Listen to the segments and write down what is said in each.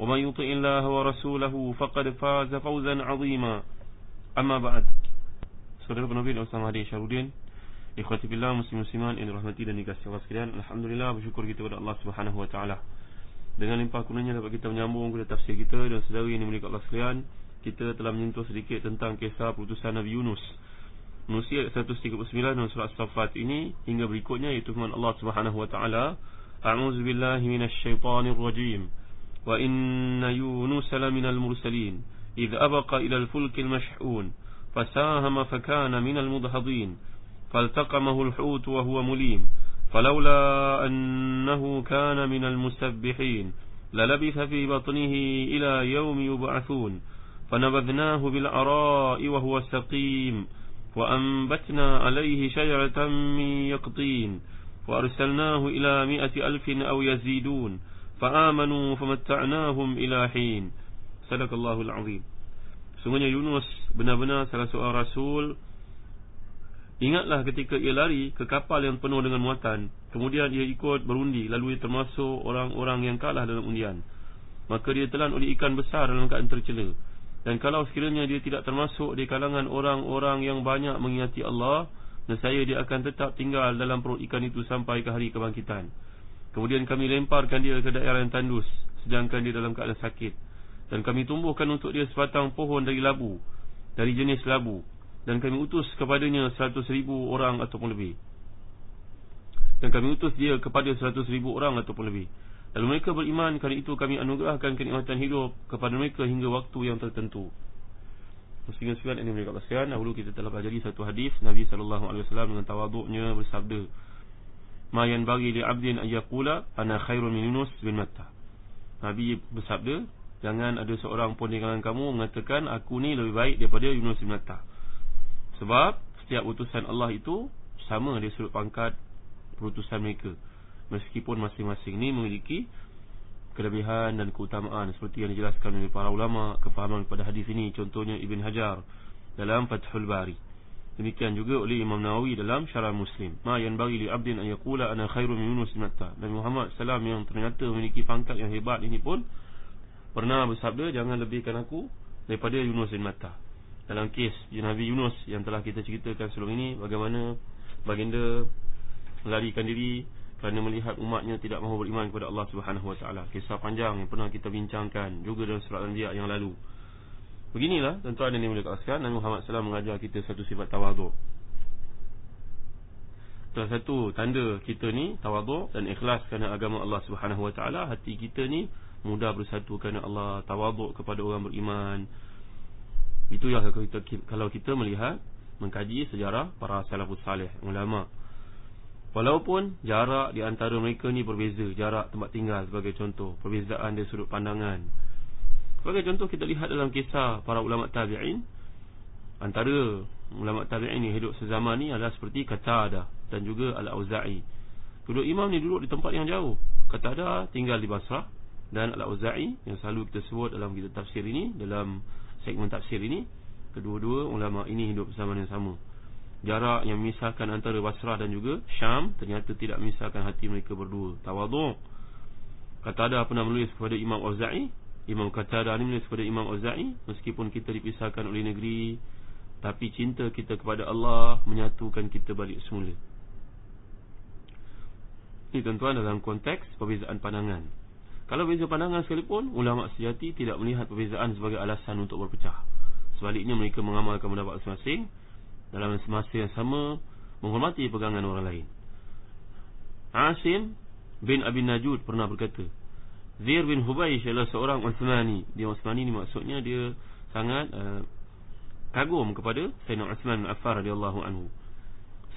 ومن يطع الله ورسوله فقد فاز فوزا عظيما أما بعد Saudara penabil Ustaz Mahdi Syarudin Ikhwati billah muslim musliman yang dirahmati dan dikasihi Allah sekalian Alhamdulillah bersyukur kita kepada Allah Subhanahu wa taala. Dengan limpah kurnianya dapat kita menyambung kepada tafsir kita dan saudara yang dimiliki Allah sekalian Kita telah menyentuh sedikit tentang kisah putusan Nabi Yunus Manusia 139 dan surat Safat ini hingga berikutnya iaitu firman Allah Subhanahu wa taala A'udzu billahi minasyaitonir rajim وإن يونس لمن المرسلين إذ أبق إلى الفلك المشحون فساهم فكان من المدهضين فالتقمه الحوت وهو مليم فلولا أنه كان من المسبحين للبث في بطنه إلى يوم يبعثون فنبذناه بالعراء وهو سقيم وأنبتنا عليه شجرة من يقطين وأرسلناه إلى مئة ألف أو يزيدون فآمنوا فمتعناهم إلى حين. صدق الله العظيم sungguhnya Yunus benar-benar salah seorang rasul. Ingatlah ketika ia lari ke kapal yang penuh dengan muatan. Kemudian ia ikut berundi lalu ia termasuk orang-orang yang kalah dalam undian. Maka dia telan oleh ikan besar dalam keadaan tercela. Dan kalau sekiranya dia tidak termasuk di kalangan orang-orang yang banyak mengingati Allah nescaya dia akan tetap tinggal dalam perut ikan itu sampai ke hari kebangkitan. Kemudian kami lemparkan dia ke daerah yang tandus Sedangkan dia dalam keadaan sakit. Dan kami tumbuhkan untuk dia sebatang pohon dari labu Dari jenis labu. Dan kami utus kepadanya seratus ribu orang ataupun lebih. Dan kami utus dia kepada seratus ribu orang ataupun lebih. Lalu mereka beriman Kali itu kami anugerahkan kenikmatan hidup Kepada mereka hingga waktu yang tertentu. Muslimin sekalian ini mereka pasal Dahulu kita telah pelajari satu hadis Nabi SAW dengan tawaduknya bersabda ma yanbaghi li 'abdin ay yaqula ana khairun min Yunus bin Matta. Nabi bersabda, jangan ada seorang pun di kalangan kamu mengatakan aku ni lebih baik daripada Yunus bin Matta. Sebab setiap utusan Allah itu sama dari sudut pangkat perutusan mereka. Meskipun masing-masing ni memiliki kelebihan dan keutamaan seperti yang dijelaskan oleh para ulama kefahaman pada hadis ini contohnya Ibn Hajar dalam Fathul Bari. Demikian juga oleh Imam Nawawi dalam Syarah Muslim. Ma yang bagi li abdin an yaqula ana khairum min Yunus bin Matta. Nabi Muhammad sallam yang ternyata memiliki pangkat yang hebat ini pun pernah bersabda jangan lebihkan aku daripada Yunus bin Matta. Dalam kes Nabi Yunus yang telah kita ceritakan sebelum ini bagaimana baginda melarikan diri kerana melihat umatnya tidak mahu beriman kepada Allah Subhanahu wa taala. Kisah panjang yang pernah kita bincangkan juga dalam surat Al-Anbiya yang lalu. Beginilah tuan-tuan dan ibu sekalian Nabi Muhammad SAW mengajar kita satu sifat tawaduk. Salah satu tanda kita ni tawaduk dan ikhlas kerana agama Allah Subhanahu Wa Taala hati kita ni mudah bersatu kerana Allah tawaduk kepada orang beriman. Itu yang kalau kita, kalau kita melihat mengkaji sejarah para salafus salih ulama. Walaupun jarak di antara mereka ni berbeza Jarak tempat tinggal sebagai contoh Perbezaan dari sudut pandangan Sebagai contoh kita lihat dalam kisah para ulama tabi'in Antara ulama tabi'in yang hidup sezaman ni adalah seperti Qatada dan juga Al-Auza'i. Kedua imam ni duduk di tempat yang jauh. Qatada tinggal di Basrah Dan Al-Auza'i yang selalu kita sebut dalam kita tafsir ini Dalam segmen tafsir ini Kedua-dua ulama ini hidup bersama yang sama. Jarak yang memisahkan antara Basrah dan juga Syam Ternyata tidak memisahkan hati mereka berdua. Tawaduk Qatada pernah menulis kepada Imam Auza'i Imam Qatadah ni menulis kepada Imam Auza'i Meskipun kita dipisahkan oleh negeri Tapi cinta kita kepada Allah Menyatukan kita balik semula. Ini tuan-tuan dalam konteks perbezaan pandangan. Kalau beza pandangan sekalipun Ulama sejati tidak melihat perbezaan sebagai alasan untuk berpecah. Sebaliknya mereka mengamalkan pendapat masing-masing Dalam masa yang sama Menghormati pegangan orang lain. Asim bin Abi Najud pernah berkata Zir bin Hubaysh adalah seorang Uthmani. Dia Uthmani ni maksudnya dia sangat uh, kagum kepada Sayyidina Uthman bin Affar radhiyallahu anhu.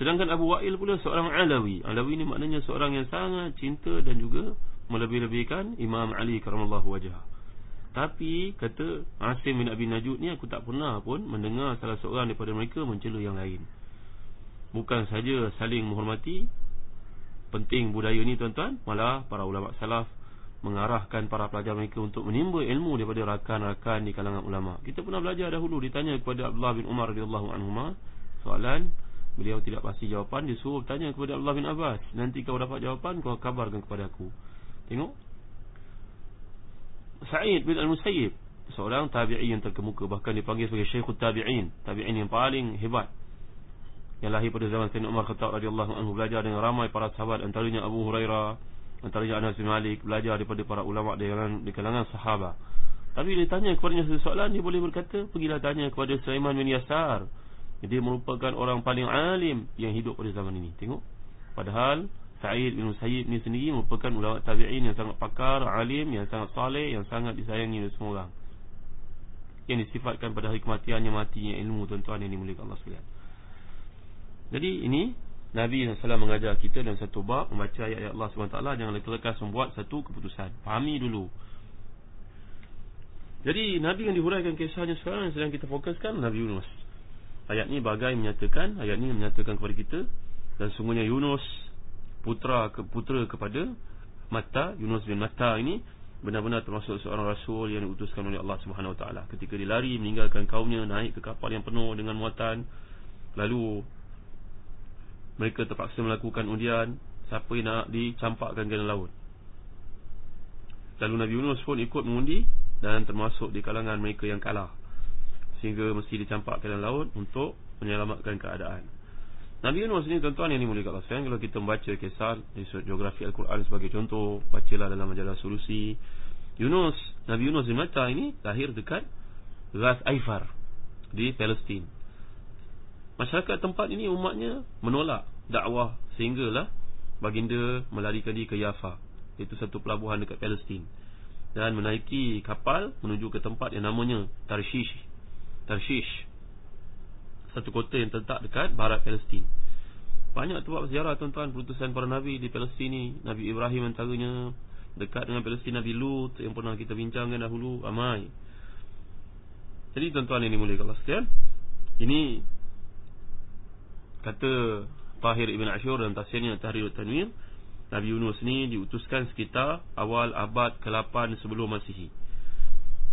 Sedangkan Abu Wa'il pula seorang Alawi. Alawi ni maknanya seorang yang sangat cinta dan juga Melebih-lebihkan Imam Ali karamallahu wajah. Tapi kata Asim bin Abi Najud ni aku tak pernah pun Mendengar salah seorang daripada mereka mencela yang lain. Bukan saja saling menghormati Penting budaya ni tuan-tuan Malah para ulama salaf Mengarahkan para pelajar mereka untuk menimba ilmu Daripada rakan-rakan di kalangan ulama. Kita pernah belajar dahulu Ditanya kepada Abdullah bin Umar radhiyallahu anhu Soalan. Beliau tidak pasti jawapan Dia suruh bertanya kepada Allah bin Abbas Nanti kau dapat jawapan Kau kabarkan kepada aku. Tengok. Sa'id bin Al-Musayyib Seorang tabi'i yang terkemuka Bahkan dipanggil sebagai Syekhul Tabi'in Tabi'in yang paling hebat. Yang lahir pada zaman Sayyidina Umar Khattab radhiyallahu anhu Belajar dengan ramai para sahabat Antaranya Abu Hurairah Antaranya Anas bin Malik Belajar daripada para ulama' di kalangan, di kalangan sahabat Tapi dia tanya kepadanya sesuatu Dia boleh berkata Pergilah tanya kepada Sulaiman bin Yasar dia merupakan orang paling alim yang hidup pada zaman ini. Tengok. Padahal Sa'id bin Musayyib ni sendiri merupakan ulama tabi'in yang sangat pakar, alim, yang sangat saleh, yang sangat disayangi oleh semua orang. Yang disifatkan pada hari kematiannya matinya ilmu tuan-tuan yang dimuliakan Allah sekalian. Jadi ini Nabi SAW mengajar kita dalam satu bab membaca ayat-ayat Allah SWT jangan lekas-lekas membuat satu keputusan. Fahami dulu. Jadi Nabi yang dihuraikan kisahnya sekarang yang sedang kita fokuskan Nabi Yunus. Ayat ni bagai menyatakan Ayat ni menyatakan kepada kita Dan sungguhnya Yunus Putra ke, putra kepada Mata Yunus bin Mata ini Benar-benar termasuk seorang rasul Yang diutuskan oleh Allah Taala. Ketika dia lari meninggalkan kaumnya Naik ke kapal yang penuh dengan muatan Lalu Mereka terpaksa melakukan undian Siapa yang nak dicampakkan ke dalam laut Lalu Nabi Yunus pun ikut mengundi Dan termasuk di kalangan mereka yang kalah sehingga mesti dicampakkan dalam laut untuk menyelamatkan keadaan. Nabi Yunus ini tuan-tuan yang dimuliakan Allah Sayang Kalau kita membaca kisah di geografi Al-Quran sebagai contoh Bacalah dalam majalah solusi Yunus, Nabi Yunus Matta ini lahir dekat Ras Aifar di Palestin. Masyarakat tempat ini umatnya menolak dakwah sehinggalah baginda melarikan diri ke Yafa Itu satu pelabuhan dekat Palestin. Dan menaiki kapal menuju ke tempat yang namanya Tarshish. Tarshish Satu kota yang terletak dekat barat Palestin. Banyak tempat bersejarah tuan-tuan Perutusan para Nabi di Palestin ni. Nabi Ibrahim antaranya Dekat dengan Palestin. Nabi Lut Yang pernah kita bincangkan dahulu Amai. Jadi tuan-tuan yang dimulai kalau sekian Ini Kata Tahir Ibn Ashur dalam tafsirnya Tahrir Tanwir Nabi Yunus ni diutuskan sekitar Awal abad ke-8 sebelum Masihi.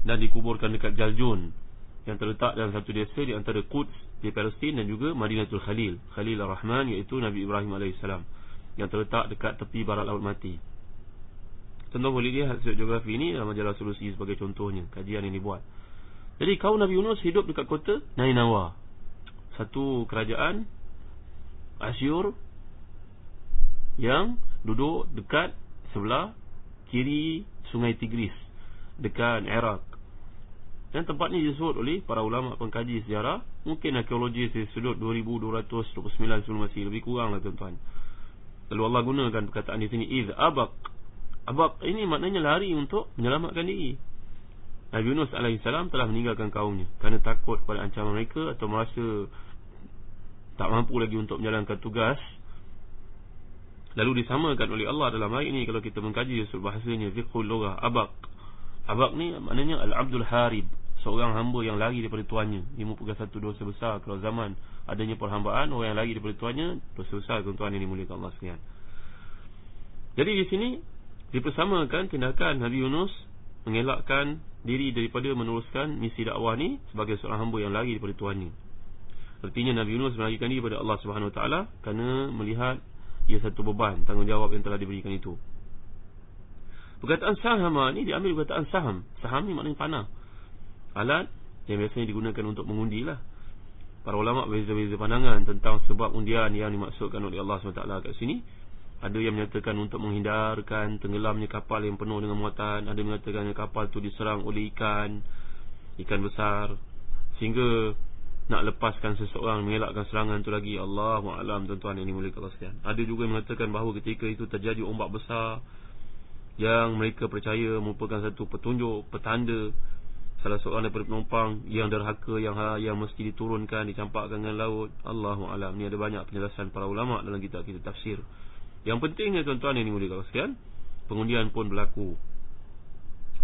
Dan dikuburkan dekat Jaljun yang terletak dalam satu desa di antara Quds di Palestin dan juga Madinatul Khalil Khalil Ar-Rahman iaitu Nabi Ibrahim AS yang terletak dekat tepi barat laut mati. Contoh boleh lihat hasil geografi ini dalam majalah solusi sebagai contohnya kajian yang dibuat. Jadi kaum Nabi Yunus hidup dekat kota Nainawa. Satu kerajaan Asyur yang duduk dekat sebelah kiri sungai Tigris dekat Iraq. Dan tempat ini disebut oleh para ulama pengkaji sejarah. Mungkin arkeologi sudut 2229 sebelum masih Lebih kurang lah tuan-tuan. Lalu Allah gunakan perkataan di sini Iz abak Abak ini maknanya lari untuk menyelamatkan diri. Nabi Yunus AS telah meninggalkan kaumnya Kerana takut pada ancaman mereka Atau merasa Tak mampu lagi untuk menjalankan tugas. Lalu disamakan oleh Allah dalam ayat ini Kalau kita mengkaji bahasanya Zikhul Logah Abak. Abak ni maknanya Al-Abdul Harib seorang hamba yang lari daripada tuannya. Ini merupakan satu dosa besar kalau zaman adanya perhambaan orang yang lari daripada tuannya dosa besar tuan-tuan yang Allah sekalian. Jadi di sini dipersamakan tindakan Nabi Yunus mengelakkan diri daripada meneruskan misi dakwah ni sebagai seorang hamba yang lari daripada tuannya artinya Nabi Yunus melarikan diri kepada Allah Subhanahu Wa Taala kerana melihat ia satu beban tanggungjawab yang telah diberikan itu Perkataan saham ni diambil perkataan saham. Saham ni maknanya panah alat yang biasanya digunakan untuk mengundi lah. Para ulama berbeza-beza pandangan tentang sebab undian yang dimaksudkan oleh Allah SWT kat sini. Ada yang menyatakan untuk menghindarkan tenggelamnya kapal yang penuh dengan muatan. Ada yang mengatakan kapal tu diserang oleh ikan. Ikan besar. sehingga nak lepaskan seseorang mengelakkan serangan tu lagi. Allah alam tuan-tuan yang dimuliakan Allah sekalian. Ada juga yang mengatakan bahawa ketika itu terjadi ombak besar yang mereka percaya merupakan satu petunjuk petanda salah seorang daripada penumpang yang derhaka yang yang mesti diturunkan dicampakkan dengan laut. Allahu alam. Ni ada banyak penjelasan para ulama dalam kitab kita tafsir. Yang pentingnya tuan-tuan yang dimuliakan Allah sekalian pengundian pun berlaku.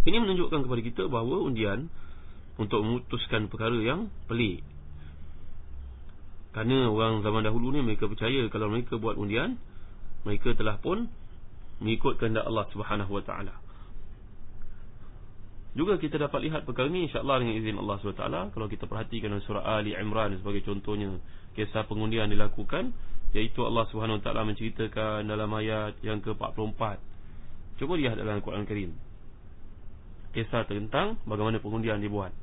Ini menunjukkan kepada kita bahawa undian untuk memutuskan perkara yang pelik kerana orang zaman dahulu ni mereka percaya kalau mereka buat undian mereka telah pun mengikut kehendak Allah Subhanahu wa taala. Juga kita dapat lihat perkara ini insya-Allah dengan izin Allah Subhanahu wa taala kalau kita perhatikan surah Ali Imran sebagai contohnya kisah pengundian dilakukan iaitu Allah Subhanahu wa taala menceritakan dalam ayat yang ke-44. Cuba lihat dalam Al-Quran Karim. Kisah tentang bagaimana pengundian dibuat.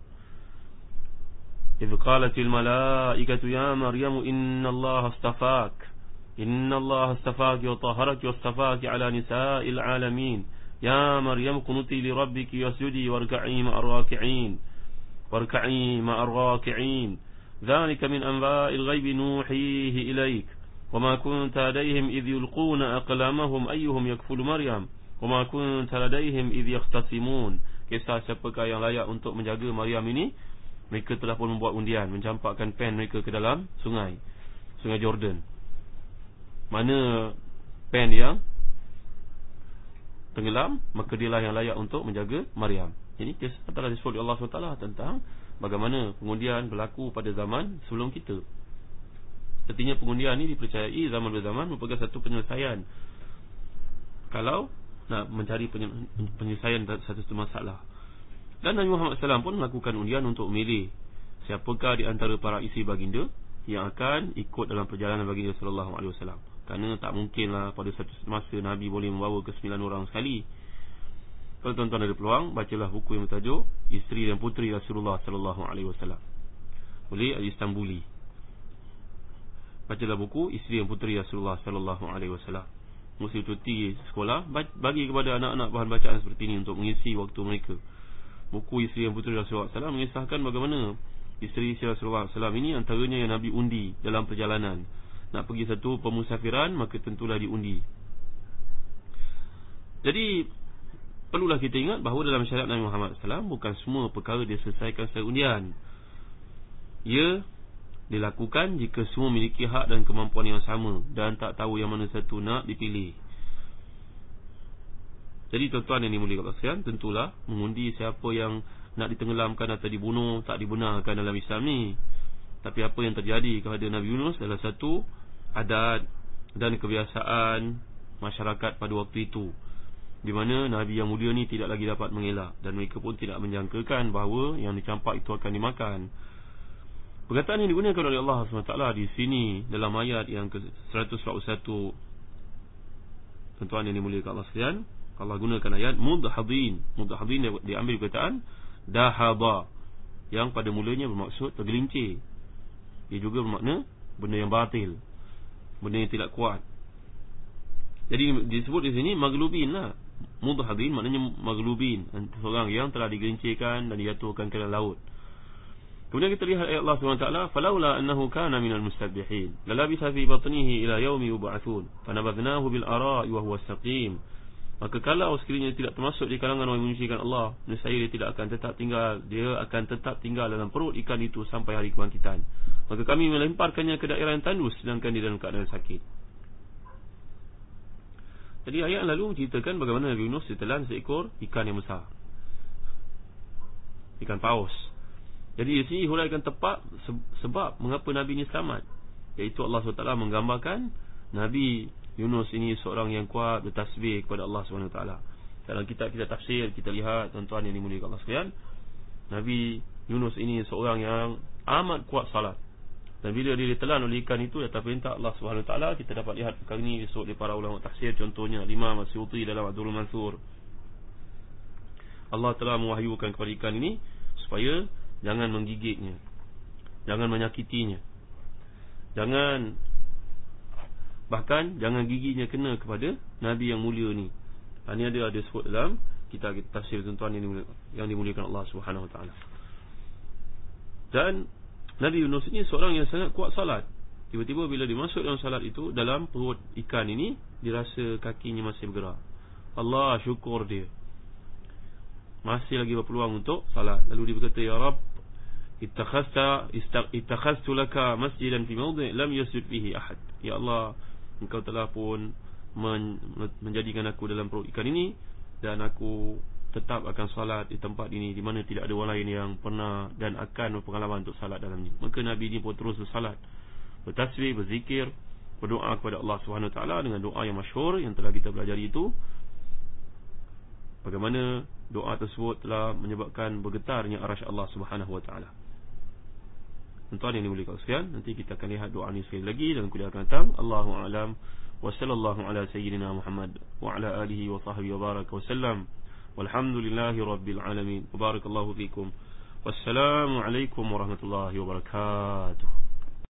إذ قالت الملائكة يا مريم إن الله اصطفاك إن الله اصطفاك وطهرك واصطفاك على نساء العالمين. يا مريم قنتي لربك واسجدي واركعي مع الراكعين واركعي مع الراكعين. ذلك من أنباء الغيب نوحيه إليك. وما كنت لديهم إذ يلقون أقلامهم أيهم يكفل مريم؟ وما كنت لديهم إذ يختصمون. Kisah siapakah yang layak untuk menjaga Maryam ini? Mereka telah pun membuat undian mencampakkan pen mereka ke dalam sungai sungai Jordan. Mana pen yang tenggelam maka dialah yang layak untuk menjaga Maryam. Ini kisah telah disebut Allah SWT tentang bagaimana pengundian berlaku pada zaman sebelum kita. Artinya pengundian ini dipercayai zaman berzaman merupakan satu penyelesaian. Kalau nak mencari penyelesaian satu-satu masalah dan Nabi Muhammad SAW pun melakukan undian untuk memilih siapakah di antara para isi baginda yang akan ikut dalam perjalanan baginda sallallahu alaihi wasallam. Kerana tak mungkinlah pada satu masa Nabi boleh membawa ke sembilan orang sekali. Kalau tuan-tuan ada peluang, bacalah buku yang bertajuk Isteri dan Puteri Rasulullah sallallahu alaihi wasallam. Oleh Al-Istanbuli. Bacalah buku Isteri dan Puteri Rasulullah sallallahu alaihi wasallam. Mesti cuti sekolah bagi kepada anak-anak bahan bacaan seperti ini untuk mengisi waktu mereka buku isteri yang putera Rasulullah SAW mengisahkan bagaimana isteri Rasulullah SAW ini antaranya yang Nabi undi dalam perjalanan. Nak pergi satu pemusafiran maka tentulah diundi. Jadi perlulah kita ingat bahawa dalam syariat Nabi Muhammad SAW bukan semua perkara diselesaikan secara undian. Ia dilakukan jika semua memiliki hak dan kemampuan yang sama dan tak tahu yang mana satu nak dipilih jadi tuan-tuan yang dimuliakan sekalian, tentulah mengundi siapa yang nak ditenggelamkan atau dibunuh tak dibenarkan dalam Islam ni. Tapi apa yang terjadi kepada Nabi Yunus adalah satu adat dan kebiasaan masyarakat pada waktu itu. Di mana Nabi yang mulia ni tidak lagi dapat mengelak dan mereka pun tidak menjangkakan bahawa yang dicampak itu akan dimakan. Perkataan yang digunakan oleh Allah SWT di sini dalam ayat yang ke-141 Tuan-tuan yang dimuliakan Allah sekalian Allah gunakan ayat mudhadin. Mudhadin diambil perkataan dahaba yang pada mulanya bermaksud tergelincir. Ia juga bermakna benda yang batil. Benda yang tidak kuat. Jadi disebut di sini maglubin lah. Mudhadin maknanya maglubin. Seorang yang telah digelincirkan dan dijatuhkan ke dalam laut. Kemudian kita lihat ayat Allah SWT Falaula annahu kana minal mustabbihin Lalabisa fi batnihi ila yaumi yub'athun Fanabadnahu bil ara'i wa huwa saqim Maka kalau sekiranya tidak termasuk di kalangan orang yang menyucikan Allah Nescaya dia tidak akan tetap tinggal Dia akan tetap tinggal dalam perut ikan itu Sampai hari kebangkitan. Maka kami melemparkannya ke daerah yang tandus Sedangkan dia dalam keadaan sakit. Jadi ayat lalu menceritakan Bagaimana Nabi Yunus ditelan seekor ikan yang besar. Ikan paus. Jadi di sini huraikan tepat Sebab mengapa Nabi ini selamat. Iaitu Allah SWT menggambarkan Nabi Yunus ini seorang yang kuat bertasbih kepada Allah SWT Dalam kitab kita tafsir kita lihat tuan-tuan yang dimuliakan Allah sekalian Nabi Yunus ini seorang yang amat kuat salat. Dan bila dia ditelan oleh ikan itu atas perintah Allah SWT Kita dapat lihat perkara ini disebut oleh para ulama tafsir. Contohnya Imam Masyuti dalam Abdul Mansur. Allah telah mewahyukan kepada ikan ini Supaya jangan menggigitnya Jangan menyakitinya. Jangan Bahkan jangan giginya kena kepada Nabi yang mulia ni Ini ada ada sebut dalam kita tafsir tuan-tuan yang, yang dimuliakan Allah Subhanahu Taala. Dan Nabi Yunus ini seorang yang sangat kuat salat. Tiba-tiba bila dia masuk dalam salat itu dalam perut ikan ini dirasa kakinya masih bergerak. Allah syukur dia. Masih lagi berpeluang untuk salat. Lalu dia berkata, Ya Rabb, ittakhasta ittakhaztu laka masjidan fi mawdi' lam yasjud fihi ahad. Ya Allah, engkau telah pun menjadikan aku dalam perut ikan ini dan aku tetap akan salat di tempat ini di mana tidak ada orang lain yang pernah dan akan berpengalaman untuk salat dalamnya. Maka Nabi ini pun terus bersalat, bertasbih, berzikir, berdoa kepada Allah Subhanahu Taala dengan doa yang masyhur yang telah kita pelajari itu. Bagaimana doa tersebut telah menyebabkan bergetarnya arasy Allah Subhanahu Wa Taala tuan-tuan yang dimulikkan sekalian, nanti kita akan lihat doa ni sekali lagi dalam kuliah akan datang. Allahu a'lam wa sallallahu ala sayyidina Muhammad wa ala alihi wa sahbihi wa baraka wa sallam. Walhamdulillahi rabbil alamin. Mubarakallahu fikum. Wassalamu alaikum warahmatullahi wabarakatuh.